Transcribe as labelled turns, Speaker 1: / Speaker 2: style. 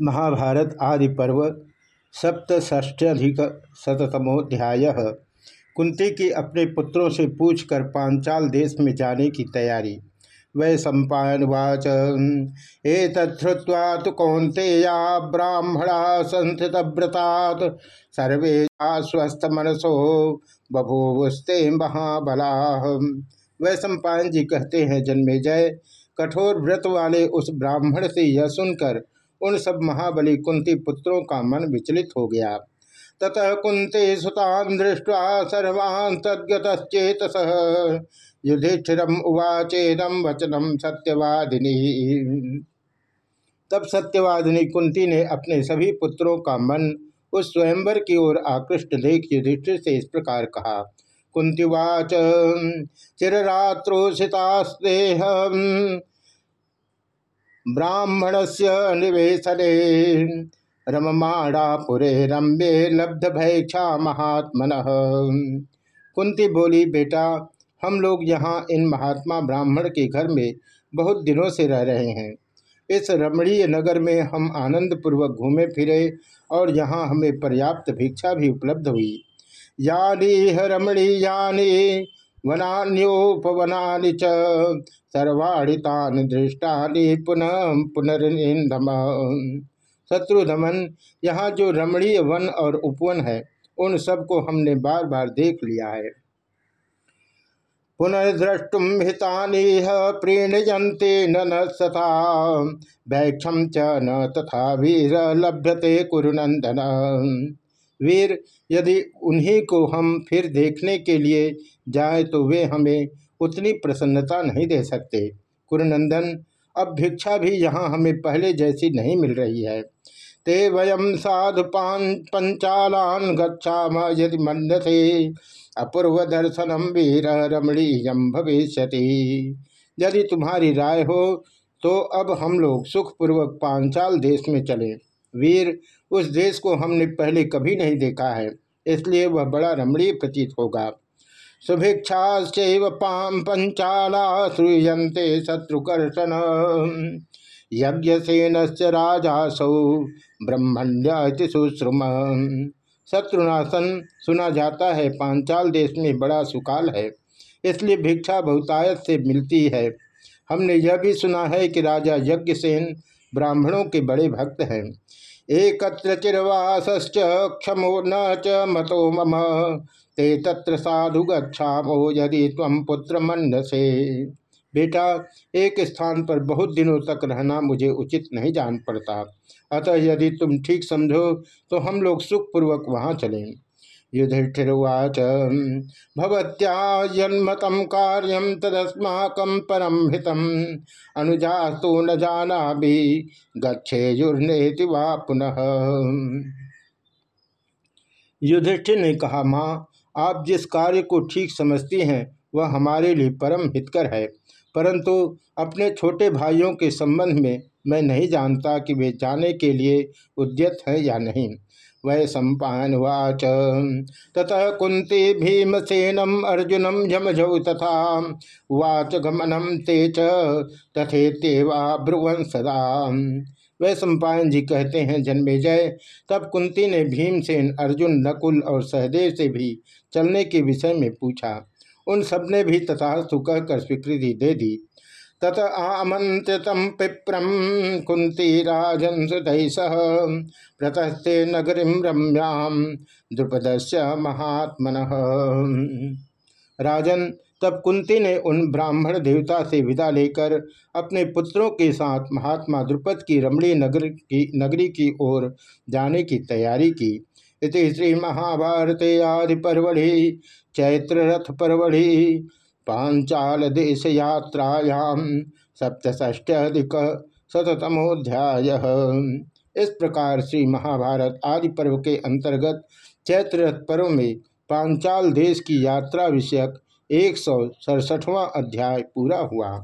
Speaker 1: महाभारत आदि पर्व सप्तष्ट्यधिक शतमोध्याय कुंती की अपने पुत्रों से पूछकर पांचाल देश में जाने की तैयारी। वै सम्पावाच ए तत्वा तो कौंतेया ब्राह्मणा संस्थितव्रतात। सर्वे स्वस्थ मनसो बभूवस्ते महाबला। वै सम्पायन जी कहते हैं, जन्मे जय। कठोर व्रत वाले उस ब्राह्मण से यह सुनकर उन सब महाबली कुंती पुत्रों का मन विचलित हो गया। ततः कुंते सुतान दृष्टवा सर्वान् तद्गतचेतस युधिष्ठिरम उवाचेदम वचनम सत्यवादिनी। तब सत्यवादिनी कुंती ने अपने सभी पुत्रों का मन उस स्वयंवर की ओर आकृष्ट देख युधिष्ठिर से इस प्रकार कहा कुंतीवाच चिररात्रोषितास्तेह ब्राह्मण से निवेशने। रममाणा पुरे रम्ये लब्ध भैक्षा महात्मन। कुंती बोली, बेटा, हम लोग यहाँ इन महात्मा ब्राह्मण के घर में बहुत दिनों से रह रहे हैं। इस रमणीय नगर में हम आनंद पूर्वक घूमे फिरे और यहाँ हमें पर्याप्त भिक्षा भी उपलब्ध हुई। यानी रमणी यानी वनान्योपवना च सर्वाणितान दृष्टा पुनः पुनर्निंदम शत्रुधमन यहाँ जो रमणीय वन और उपवन है, उन सबको हमने बार बार देख लिया है। पुनर्द्रष्टुम हितानीह प्रीणयंते न सथा वैक्षम च न तथा वीर लभ्यते कुरुनंदन। वीर, यदि उन्हीं को हम फिर देखने के लिए जाए तो वे हमें उतनी प्रसन्नता नहीं दे सकते। कुरुनंदन, अब भिक्षा भी यहाँ हमें पहले जैसी नहीं मिल रही है। ते वयम साधु पान, पंचालान गच्छा यदि मनसे अपूर्व दर्शनम वीर रमणीयम भविष्य यदि तुम्हारी राय हो तो अब हम लोग सुखपूर्वक पांचाल देश में चले। वीर, उस देश को हमने पहले कभी नहीं देखा है, इसलिए वह बड़ा रमणीय प्रतीत होगा। सुभिक्षाश्चैव पाम पंचाला श्रूयते शत्रुकर्षण। यज्ञसेन राजासौ ब्रह्मण्य सुश्रुम। शत्रुनाशन सुना जाता है, पांचाल देश में बड़ा सुकाल है, इसलिए भिक्षा बहुतायत से मिलती है। हमने यह भी सुना है कि राजा यज्ञसेन ब्राह्मणों के बड़े भक्त हैं। एकत्र चिरवास क्षमो न च मतो मम। ते तत्र साधु गच्छामो यदि तम पुत्र मन से बेटा, एक स्थान पर बहुत दिनों तक रहना मुझे उचित नहीं जान पड़ता। अतः यदि तुम ठीक समझो तो हम लोग सुखपूर्वक वहाँ चलें। युधिष्ठिर्वाच भवत्या जन्मतम कार्यम तदस्माक परम हितम। अनुजास्तु न जाना भी गच्छे वा पुनः। युधिष्ठिर ने कहा, माँ आप जिस कार्य को ठीक समझती हैं, वह हमारे लिए परम हितकर है। परंतु अपने छोटे भाइयों के संबंध में मैं नहीं जानता कि वे जाने के लिए उद्यत हैं या नहीं। वै सम्पावाच ततः कुंती भीमसेनम अर्जुनम यमझौ तथा वाच गमनम ते तथेत्यवा ब्रुवन सदा। वह सम्पायन जी कहते हैं, जन्मे जय। तब कुंती ने भीमसेन, अर्जुन, नकुल और सहदेव से भी चलने के विषय में पूछा। उन सबने भी तथास्तु कहकर स्वीकृति दे दी। तत आमंत्रितम पिप्रम कुंती राजन सुदय सह। प्रतस्ते नगरी रम्याम द्रुपद महात्मन। राजन तब कुंती ने उन ब्राह्मण देवता से विदा लेकर अपने पुत्रों के साथ महात्मा द्रुपद की रमणी नगर की, नगरी की ओर जाने की तैयारी की। इति श्री महाभारत आदि परवढ़ि चैत्र रथ परवढ़ि पांचाल देश यात्रायाम सप्तष्ट्यधिक शतमोध्याय इस प्रकार श्री महाभारत आदि पर्व के अंतर्गत चैत्र रथ पर्व में पांचाल देश की यात्रा विषयक एक सौ सड़सठवां अध्याय पूरा हुआ।